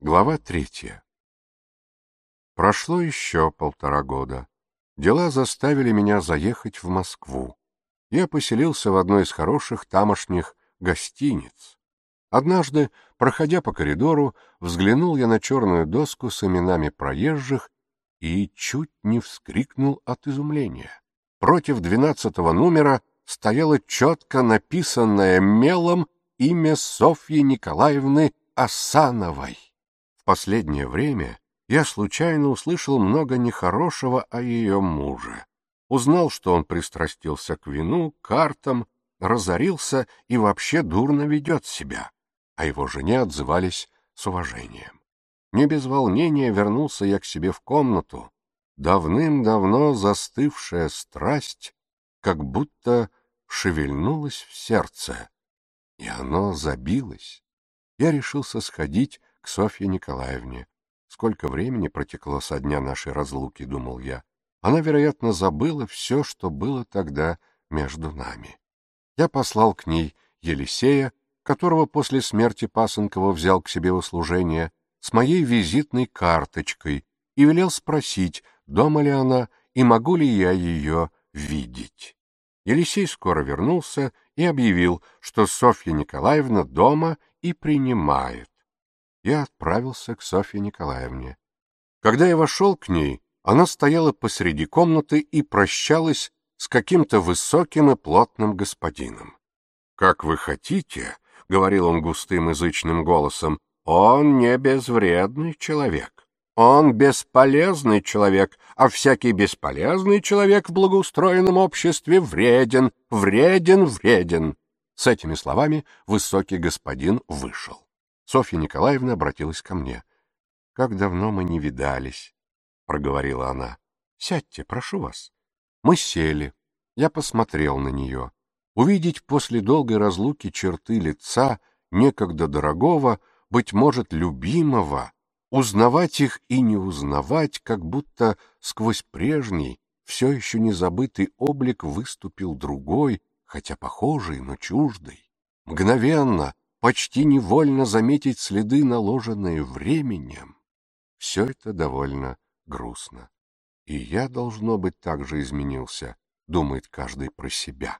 Глава третья. Прошло еще полтора года. Дела заставили меня заехать в Москву. Я поселился в одной из хороших тамошних гостиниц. Однажды, проходя по коридору, взглянул я на черную доску с именами проезжих и чуть не вскрикнул от изумления. Против двенадцатого номера стояло четко написанное мелом имя Софьи Николаевны Асановой последнее время я случайно услышал много нехорошего о ее муже. Узнал, что он пристрастился к вину, картам, разорился и вообще дурно ведет себя. А его жене отзывались с уважением. Не без волнения вернулся я к себе в комнату. Давным-давно застывшая страсть как будто шевельнулась в сердце, и оно забилось. Я решился сходить к Софье Николаевне. Сколько времени протекло со дня нашей разлуки, думал я. Она, вероятно, забыла все, что было тогда между нами. Я послал к ней Елисея, которого после смерти Пасынкова взял к себе в служение, с моей визитной карточкой и велел спросить, дома ли она и могу ли я ее видеть. Елисей скоро вернулся и объявил, что Софья Николаевна дома и принимает я отправился к Софье Николаевне. Когда я вошел к ней, она стояла посреди комнаты и прощалась с каким-то высоким и плотным господином. «Как вы хотите», — говорил он густым язычным голосом, — «он не безвредный человек. Он бесполезный человек, а всякий бесполезный человек в благоустроенном обществе вреден, вреден, вреден». С этими словами высокий господин вышел. Софья Николаевна обратилась ко мне. «Как давно мы не видались», — проговорила она. «Сядьте, прошу вас». Мы сели. Я посмотрел на нее. Увидеть после долгой разлуки черты лица, некогда дорогого, быть может, любимого, узнавать их и не узнавать, как будто сквозь прежний, все еще незабытый облик выступил другой, хотя похожий, но чуждый. Мгновенно, почти невольно заметить следы, наложенные временем. Все это довольно грустно. И я, должно быть, также изменился, думает каждый про себя.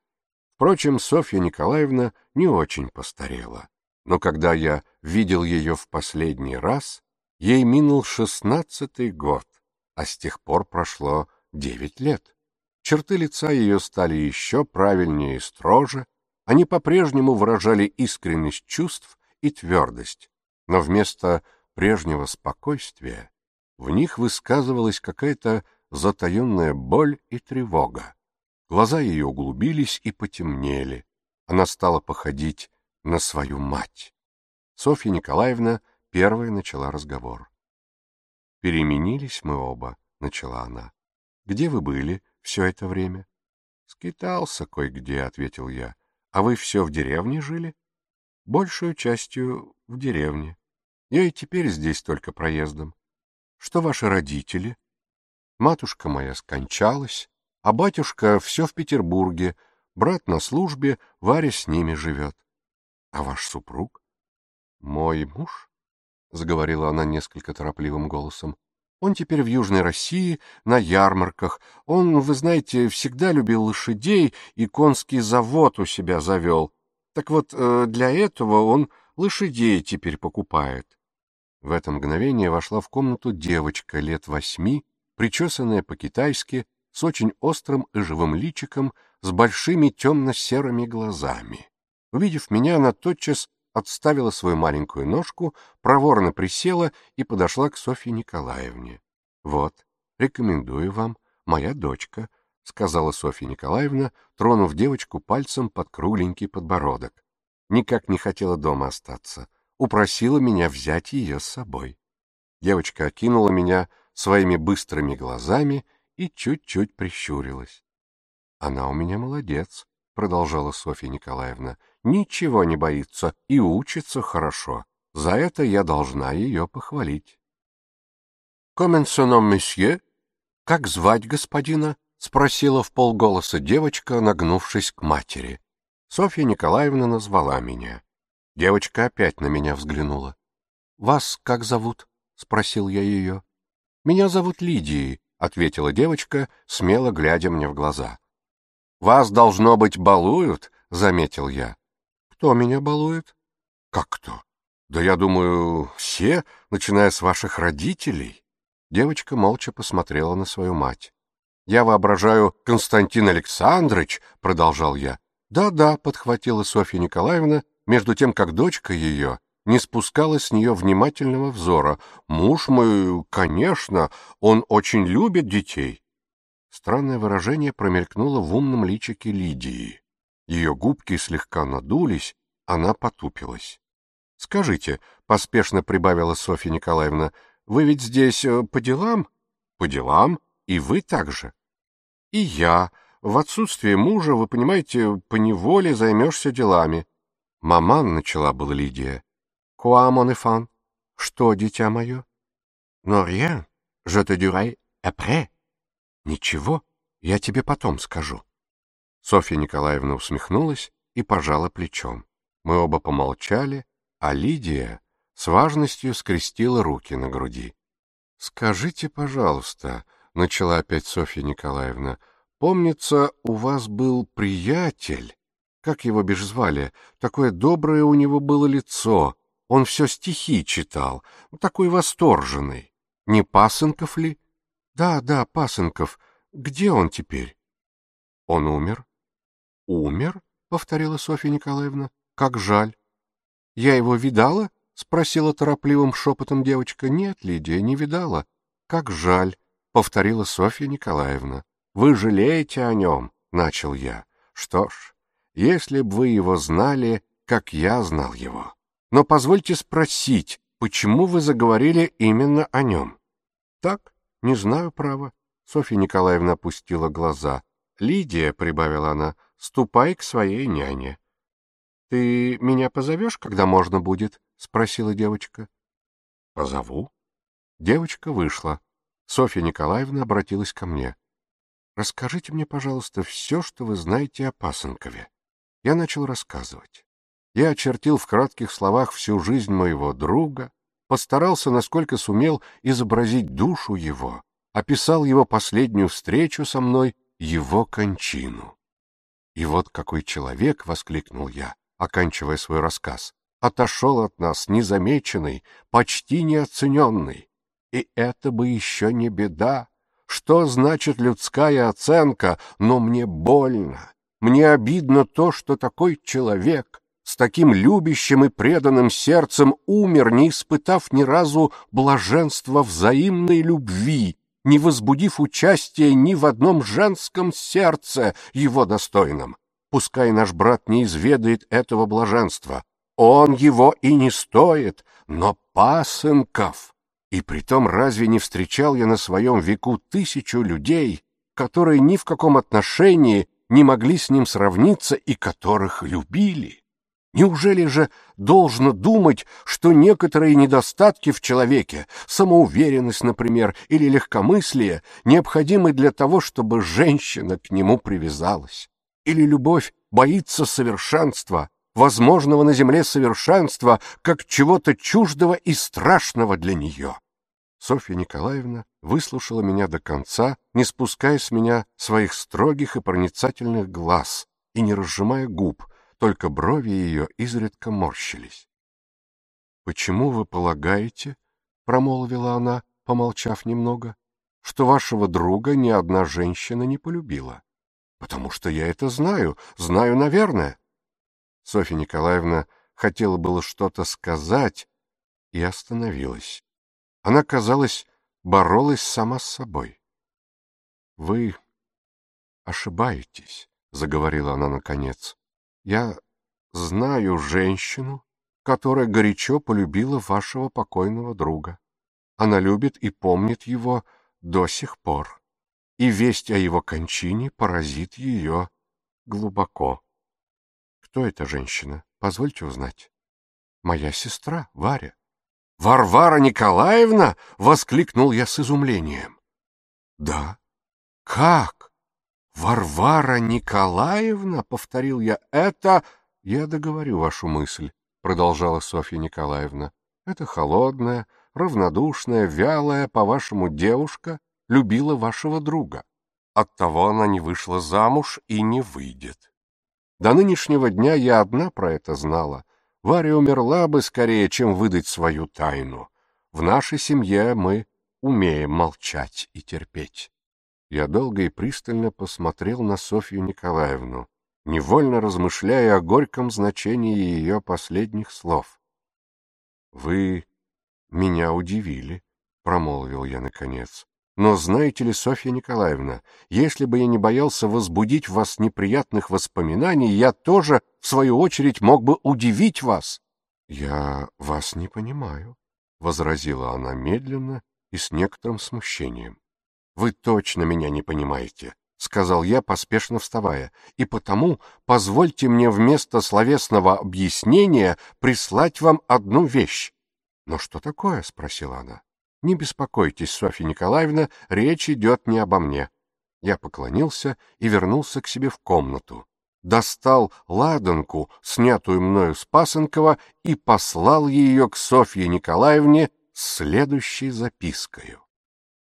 Впрочем, Софья Николаевна не очень постарела. Но когда я видел ее в последний раз, ей минул шестнадцатый год, а с тех пор прошло девять лет. Черты лица ее стали еще правильнее и строже, они по-прежнему выражали искренность чувств и твердость, но вместо прежнего спокойствия в них высказывалась какая-то затаенная боль и тревога. Глаза ее углубились и потемнели. Она стала походить на свою мать. Софья Николаевна первая начала разговор. «Переменились мы оба», — начала она. «Где вы были все это время?» «Скитался кое-где», — ответил я. А вы все в деревне жили? Большую частью в деревне. Я и теперь здесь только проездом. Что ваши родители? Матушка моя скончалась, а батюшка все в Петербурге, брат на службе, Варя с ними живет. А ваш супруг? Мой муж? — заговорила она несколько торопливым голосом. Он теперь в Южной России, на ярмарках. Он, вы знаете, всегда любил лошадей и конский завод у себя завел. Так вот, э, для этого он лошадей теперь покупает. В это мгновение вошла в комнату девочка лет восьми, причесанная по-китайски, с очень острым и живым личиком, с большими темно-серыми глазами. Увидев меня, она тотчас отставила свою маленькую ножку, проворно присела и подошла к Софье Николаевне. «Вот, рекомендую вам, моя дочка», — сказала Софья Николаевна, тронув девочку пальцем под кругленький подбородок. Никак не хотела дома остаться. Упросила меня взять ее с собой. Девочка окинула меня своими быстрыми глазами и чуть-чуть прищурилась. «Она у меня молодец», продолжала Софья Николаевна, ничего не боится и учится хорошо. За это я должна ее похвалить. «Коменсоном, месье? Как звать господина?» — спросила в полголоса девочка, нагнувшись к матери. Софья Николаевна назвала меня. Девочка опять на меня взглянула. «Вас как зовут?» — спросил я ее. «Меня зовут Лидией», — ответила девочка, смело глядя мне в глаза. «Вас, должно быть, балуют», — заметил я. «Кто меня балует?» «Как кто?» «Да я думаю, все, начиная с ваших родителей». Девочка молча посмотрела на свою мать. «Я воображаю, Константин Александрович», — продолжал я. «Да-да», — подхватила Софья Николаевна, между тем, как дочка ее не спускала с нее внимательного взора. «Муж мой, конечно, он очень любит детей». Странное выражение промелькнуло в умном личике Лидии. Ее губки слегка надулись, она потупилась. — Скажите, — поспешно прибавила Софья Николаевна, — вы ведь здесь э, по делам? — По делам, и вы также. — И я. В отсутствие мужа, вы понимаете, поневоле займешься делами. — Маман, — начала была Лидия. — Куамон и. Что, дитя мое? — Но rien, je te dirai après. Ничего, я тебе потом скажу. Софья Николаевна усмехнулась и пожала плечом. Мы оба помолчали, а Лидия с важностью скрестила руки на груди. «Скажите, пожалуйста», — начала опять Софья Николаевна, — «помнится, у вас был приятель, как его бишь звали, такое доброе у него было лицо, он все стихи читал, такой восторженный, не Пасынков ли?» Да, да, Пасынков, где он теперь? Он умер. Умер? повторила Софья Николаевна. Как жаль. Я его видала? спросила торопливым шепотом девочка. Нет, Лидия, не видала. Как жаль, повторила Софья Николаевна. Вы жалеете о нем, начал я. Что ж, если б вы его знали, как я знал его. Но позвольте спросить, почему вы заговорили именно о нем? Так? «Не знаю, право». Софья Николаевна опустила глаза. «Лидия», — прибавила она, — «ступай к своей няне». «Ты меня позовешь, когда можно будет?» — спросила девочка. «Позову». Девочка вышла. Софья Николаевна обратилась ко мне. «Расскажите мне, пожалуйста, все, что вы знаете о Пасынкове». Я начал рассказывать. Я очертил в кратких словах всю жизнь моего друга, постарался, насколько сумел, изобразить душу его, описал его последнюю встречу со мной, его кончину. «И вот какой человек!» — воскликнул я, оканчивая свой рассказ. «Отошел от нас незамеченный, почти неоцененный. И это бы еще не беда. Что значит людская оценка? Но мне больно. Мне обидно то, что такой человек — с таким любящим и преданным сердцем умер, не испытав ни разу блаженства взаимной любви, не возбудив участия ни в одном женском сердце его достойном. Пускай наш брат не изведает этого блаженства. Он его и не стоит, но пасынков. И притом разве не встречал я на своем веку тысячу людей, которые ни в каком отношении не могли с ним сравниться и которых любили? Неужели же должно думать, что некоторые недостатки в человеке, самоуверенность, например, или легкомыслие, необходимы для того, чтобы женщина к нему привязалась? Или любовь боится совершенства, возможного на земле совершенства, как чего-то чуждого и страшного для нее? Софья Николаевна выслушала меня до конца, не спуская с меня своих строгих и проницательных глаз и не разжимая губ — только брови ее изредка морщились. «Почему вы полагаете, — промолвила она, помолчав немного, — что вашего друга ни одна женщина не полюбила? Потому что я это знаю, знаю, наверное». Софья Николаевна хотела было что-то сказать и остановилась. Она, казалось, боролась сама с собой. «Вы ошибаетесь», — заговорила она наконец. Я знаю женщину, которая горячо полюбила вашего покойного друга. Она любит и помнит его до сих пор, и весть о его кончине поразит ее глубоко. Кто эта женщина? Позвольте узнать. Моя сестра, Варя. Варвара Николаевна! — воскликнул я с изумлением. Да. Как? Варвара Николаевна, повторил я, это... Я договорю вашу мысль, продолжала Софья Николаевна. Это холодная, равнодушная, вялая, по-вашему, девушка любила вашего друга. Оттого она не вышла замуж и не выйдет. До нынешнего дня я одна про это знала. Варя умерла бы скорее, чем выдать свою тайну. В нашей семье мы умеем молчать и терпеть. Я долго и пристально посмотрел на Софью Николаевну, невольно размышляя о горьком значении ее последних слов. — Вы меня удивили, — промолвил я наконец. — Но знаете ли, Софья Николаевна, если бы я не боялся возбудить в вас неприятных воспоминаний, я тоже, в свою очередь, мог бы удивить вас. — Я вас не понимаю, — возразила она медленно и с некоторым смущением. «Вы точно меня не понимаете», — сказал я, поспешно вставая, «и потому позвольте мне вместо словесного объяснения прислать вам одну вещь». «Но что такое?» — спросила она. «Не беспокойтесь, Софья Николаевна, речь идет не обо мне». Я поклонился и вернулся к себе в комнату. Достал ладанку, снятую мною с Пасынкова, и послал ее к Софье Николаевне следующей запиской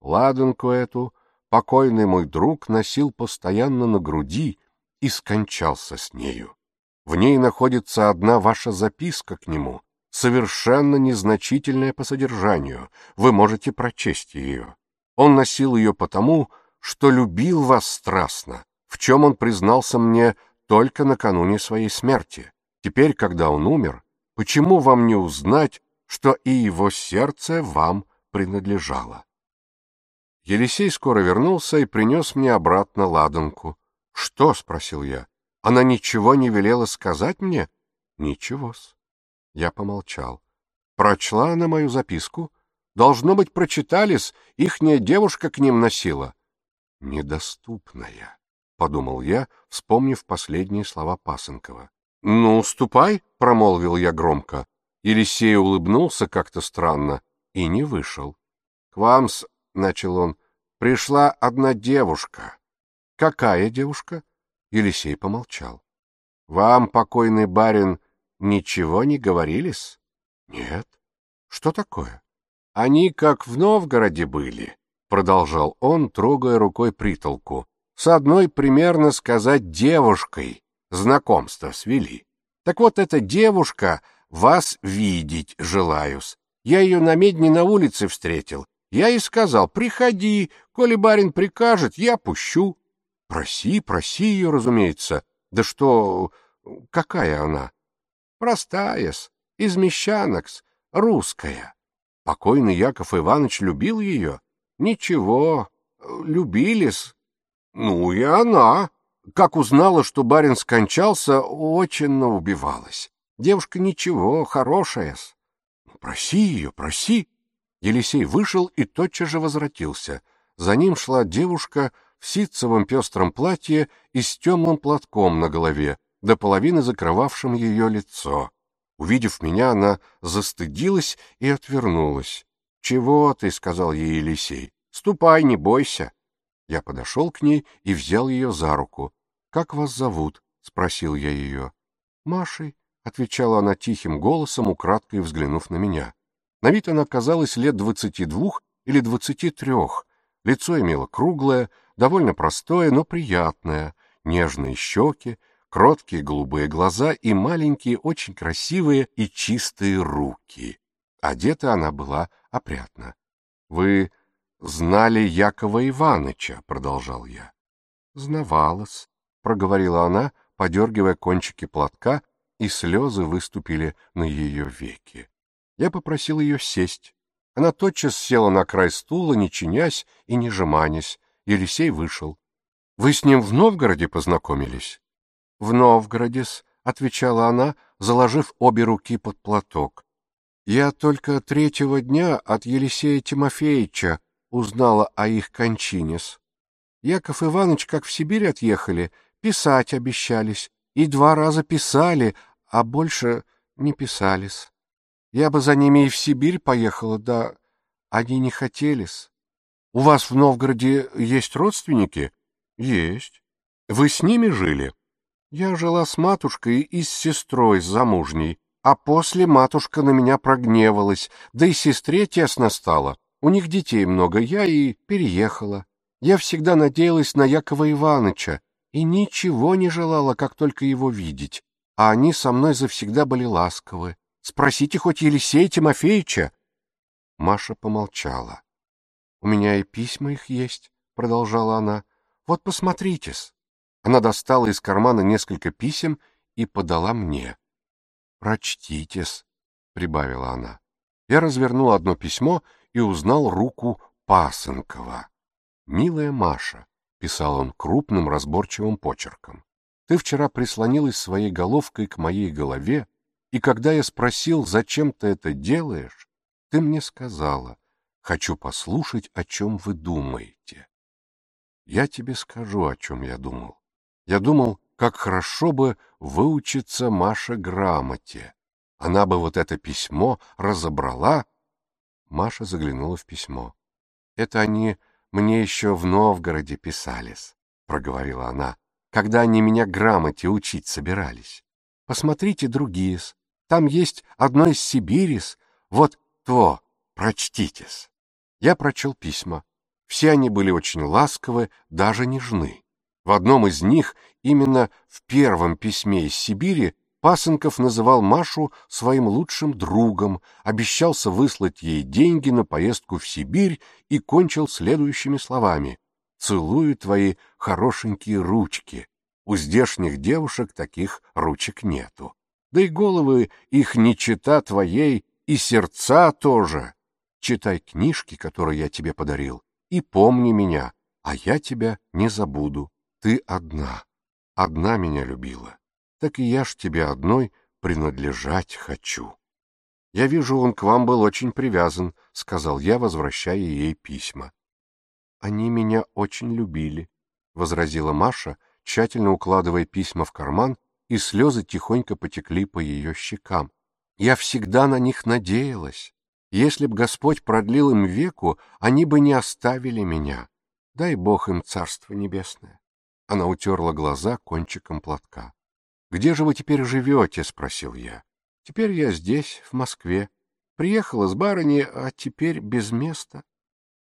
ладенку эту покойный мой друг носил постоянно на груди и скончался с нею. В ней находится одна ваша записка к нему, совершенно незначительная по содержанию, вы можете прочесть ее. Он носил ее потому, что любил вас страстно, в чем он признался мне только накануне своей смерти. Теперь, когда он умер, почему вам не узнать, что и его сердце вам принадлежало? Елисей скоро вернулся и принес мне обратно ладанку. «Что?» — спросил я. «Она ничего не велела сказать мне?» «Ничего-с». Я помолчал. «Прочла она мою записку?» «Должно быть, прочитались, ихняя девушка к ним носила». «Недоступная», — подумал я, вспомнив последние слова Пасынкова. «Ну, ступай», — промолвил я громко. Елисей улыбнулся как-то странно и не вышел. «К вам с — начал он, — пришла одна девушка. — Какая девушка? Елисей помолчал. — Вам, покойный барин, ничего не говорились? — Нет. — Что такое? — Они как в Новгороде были, — продолжал он, трогая рукой притолку. — С одной, примерно сказать, девушкой знакомство свели. Так вот, эта девушка вас видеть желаюсь. Я ее на медне на улице встретил. Я и сказал, приходи, коли барин прикажет, я пущу. Проси, проси ее, разумеется. Да что, какая она? Простая-с, из мещанок-с, русская. Покойный Яков Иванович любил ее. Ничего, любились. Ну и она. Как узнала, что барин скончался, очень наубивалась. Девушка ничего, хорошая-с. Проси ее, проси. Елисей вышел и тотчас же возвратился. За ним шла девушка в ситцевом пестром платье и с темным платком на голове, до половины закрывавшим ее лицо. Увидев меня, она застыдилась и отвернулась. «Чего ты?» — сказал ей Елисей. «Ступай, не бойся». Я подошел к ней и взял ее за руку. «Как вас зовут?» — спросил я ее. «Машей», — отвечала она тихим голосом, украдкой взглянув на меня. На вид она казалась лет двадцати двух или двадцати трех. Лицо имело круглое, довольно простое, но приятное, нежные щеки, кроткие голубые глаза и маленькие, очень красивые и чистые руки. Одета она была опрятно. — Вы знали Якова Иваныча? — продолжал я. — Знавалась, — проговорила она, подергивая кончики платка, и слезы выступили на ее веки я попросил ее сесть. Она тотчас села на край стула, не чинясь и не жеманясь. Елисей вышел. — Вы с ним в Новгороде познакомились? — В Новгороде, — отвечала она, заложив обе руки под платок. — Я только третьего дня от Елисея Тимофеевича узнала о их кончинес. Яков Иванович, как в Сибирь отъехали, писать обещались, и два раза писали, а больше не писались. Я бы за ними и в Сибирь поехала, да они не хотелись. У вас в Новгороде есть родственники? Есть. Вы с ними жили? Я жила с матушкой и с сестрой замужней, а после матушка на меня прогневалась, да и сестре тесно стало. У них детей много, я и переехала. Я всегда надеялась на Якова Ивановича и ничего не желала, как только его видеть, а они со мной завсегда были ласковы. Спросите хоть Елисея Тимофеевича. Маша помолчала. У меня и письма их есть, продолжала она. Вот посмотрите-с. Она достала из кармана несколько писем и подала мне. Прочтите с, прибавила она. Я развернул одно письмо и узнал руку Пасынкова. Милая Маша, писал он крупным разборчивым почерком. Ты вчера прислонилась своей головкой к моей голове и когда я спросил, зачем ты это делаешь, ты мне сказала, хочу послушать, о чем вы думаете. Я тебе скажу, о чем я думал. Я думал, как хорошо бы выучиться Маша грамоте. Она бы вот это письмо разобрала. Маша заглянула в письмо. Это они мне еще в Новгороде писались, проговорила она, когда они меня грамоте учить собирались. Посмотрите другие -с. Там есть одно из Сибирис. Вот то, прочтитесь. Я прочел письма. Все они были очень ласковы, даже нежны. В одном из них, именно в первом письме из Сибири, Пасынков называл Машу своим лучшим другом, обещался выслать ей деньги на поездку в Сибирь и кончил следующими словами «Целую твои хорошенькие ручки. У здешних девушек таких ручек нету» да и головы их не чита твоей, и сердца тоже. Читай книжки, которые я тебе подарил, и помни меня, а я тебя не забуду. Ты одна, одна меня любила, так и я ж тебе одной принадлежать хочу. Я вижу, он к вам был очень привязан, — сказал я, возвращая ей письма. Они меня очень любили, — возразила Маша, тщательно укладывая письма в карман и слезы тихонько потекли по ее щекам. Я всегда на них надеялась. Если б Господь продлил им веку, они бы не оставили меня. Дай Бог им Царство Небесное. Она утерла глаза кончиком платка. «Где же вы теперь живете?» — спросил я. «Теперь я здесь, в Москве. Приехала с барыни, а теперь без места.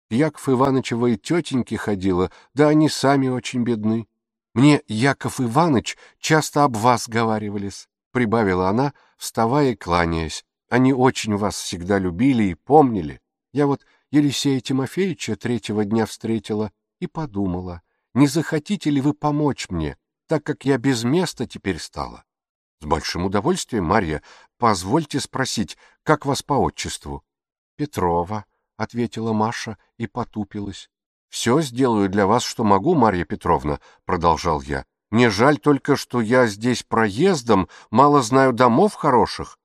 Яков Ивановичева и тетеньки ходила, да они сами очень бедны. «Мне Яков Иваныч часто об вас говаривались», — прибавила она, вставая и кланяясь. «Они очень вас всегда любили и помнили. Я вот Елисея Тимофеевича третьего дня встретила и подумала, не захотите ли вы помочь мне, так как я без места теперь стала?» «С большим удовольствием, Марья, позвольте спросить, как вас по отчеству?» «Петрова», — ответила Маша и потупилась. «Все сделаю для вас, что могу, Марья Петровна», — продолжал я. «Мне жаль только, что я здесь проездом, мало знаю домов хороших».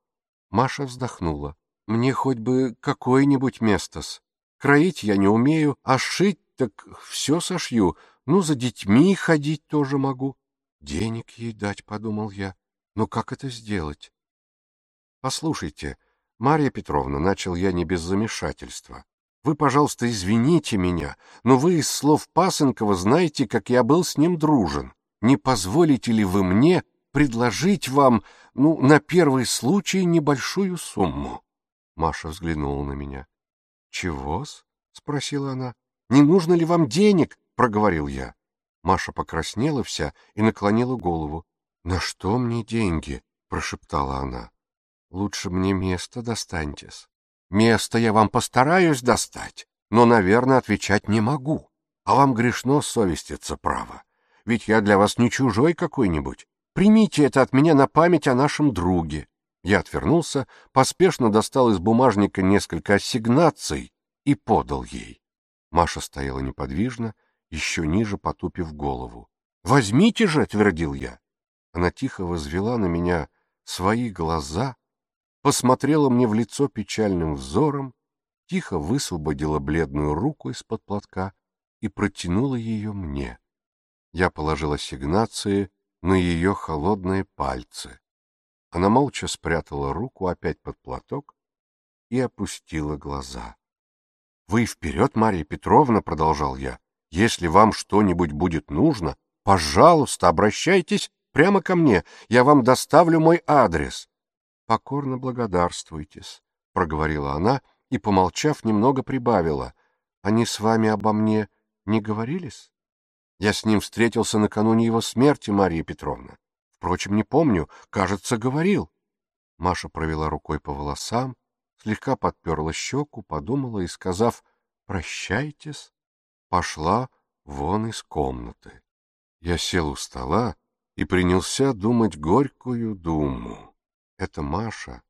Маша вздохнула. «Мне хоть бы какое-нибудь местос. Кроить я не умею, а шить так все сошью. Ну, за детьми ходить тоже могу». «Денег ей дать», — подумал я. «Но как это сделать?» «Послушайте, Марья Петровна, — начал я не без замешательства, вы, пожалуйста, извините меня, но вы из слов Пасынкова знаете, как я был с ним дружен. Не позволите ли вы мне предложить вам, ну, на первый случай небольшую сумму?» Маша взглянула на меня. «Чего-с?» — спросила она. «Не нужно ли вам денег?» — проговорил я. Маша покраснела вся и наклонила голову. «На что мне деньги?» — прошептала она. «Лучше мне место достаньтесь». Место я вам постараюсь достать, но, наверное, отвечать не могу. А вам грешно совеститься, право. Ведь я для вас не чужой какой-нибудь. Примите это от меня на память о нашем друге». Я отвернулся, поспешно достал из бумажника несколько ассигнаций и подал ей. Маша стояла неподвижно, еще ниже потупив голову. «Возьмите же!» — твердил я. Она тихо возвела на меня свои глаза — посмотрела мне в лицо печальным взором, тихо высвободила бледную руку из-под платка и протянула ее мне. Я положила сигнации на ее холодные пальцы. Она молча спрятала руку опять под платок и опустила глаза. — Вы вперед, Марья Петровна, — продолжал я. — Если вам что-нибудь будет нужно, пожалуйста, обращайтесь прямо ко мне. Я вам доставлю мой адрес покорно благодарствуйтесь», — проговорила она и, помолчав, немного прибавила. «Они с вами обо мне не говорились?» «Я с ним встретился накануне его смерти, Мария Петровна. Впрочем, не помню, кажется, говорил». Маша провела рукой по волосам, слегка подперла щеку, подумала и, сказав «прощайтесь», пошла вон из комнаты. Я сел у стола и принялся думать горькую думу. Это Маша.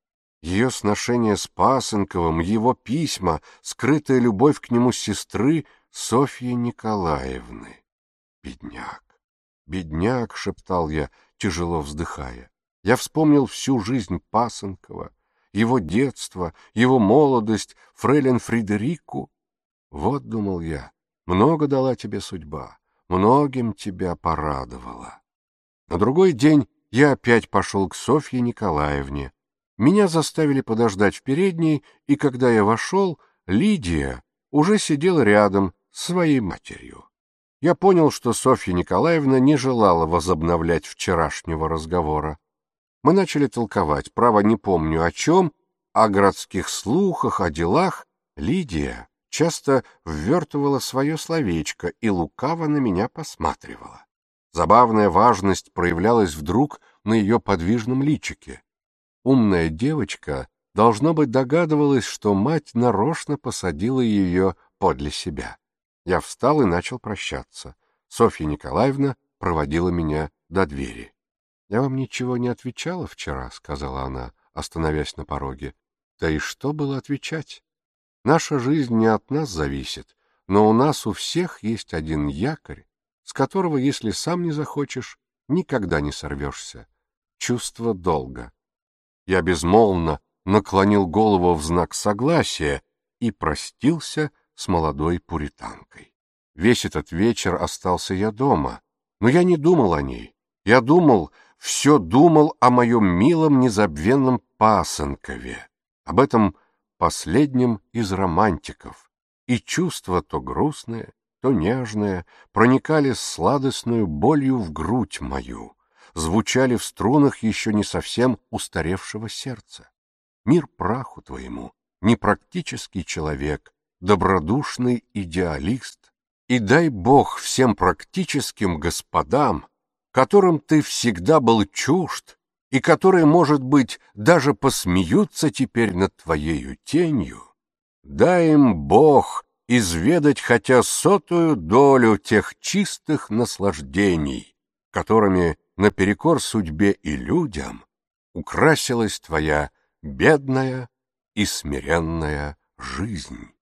Ее сношение с Пасынковым, его письма, скрытая любовь к нему сестры Софьи Николаевны. Бедняк, бедняк, шептал я, тяжело вздыхая. Я вспомнил всю жизнь Пасынкова, его детство, его молодость, фрейлин Фредерику. Вот, думал я, много дала тебе судьба, многим тебя порадовала. На другой день я опять пошел к Софье Николаевне. Меня заставили подождать в передней, и когда я вошел, Лидия уже сидела рядом с своей матерью. Я понял, что Софья Николаевна не желала возобновлять вчерашнего разговора. Мы начали толковать, право не помню о чем, о городских слухах, о делах. Лидия часто ввертывала свое словечко и лукаво на меня посматривала. Забавная важность проявлялась вдруг на ее подвижном личике. Умная девочка, должно быть, догадывалась, что мать нарочно посадила ее подле себя. Я встал и начал прощаться. Софья Николаевна проводила меня до двери. — Я вам ничего не отвечала вчера, — сказала она, остановясь на пороге. — Да и что было отвечать? Наша жизнь не от нас зависит, но у нас у всех есть один якорь, с которого, если сам не захочешь, никогда не сорвешься. Чувство долга. Я безмолвно наклонил голову в знак согласия и простился с молодой пуританкой. Весь этот вечер остался я дома, но я не думал о ней. Я думал, все думал о моем милом незабвенном пасынкове, об этом последнем из романтиков, и чувство то грустное, то нежные, проникали сладостную болью в грудь мою, звучали в струнах еще не совсем устаревшего сердца. Мир праху твоему, непрактический человек, добродушный идеалист, и дай Бог всем практическим господам, которым ты всегда был чужд, и которые, может быть, даже посмеются теперь над твоею тенью, дай им Бог изведать хотя сотую долю тех чистых наслаждений, которыми наперекор судьбе и людям украсилась твоя бедная и смиренная жизнь.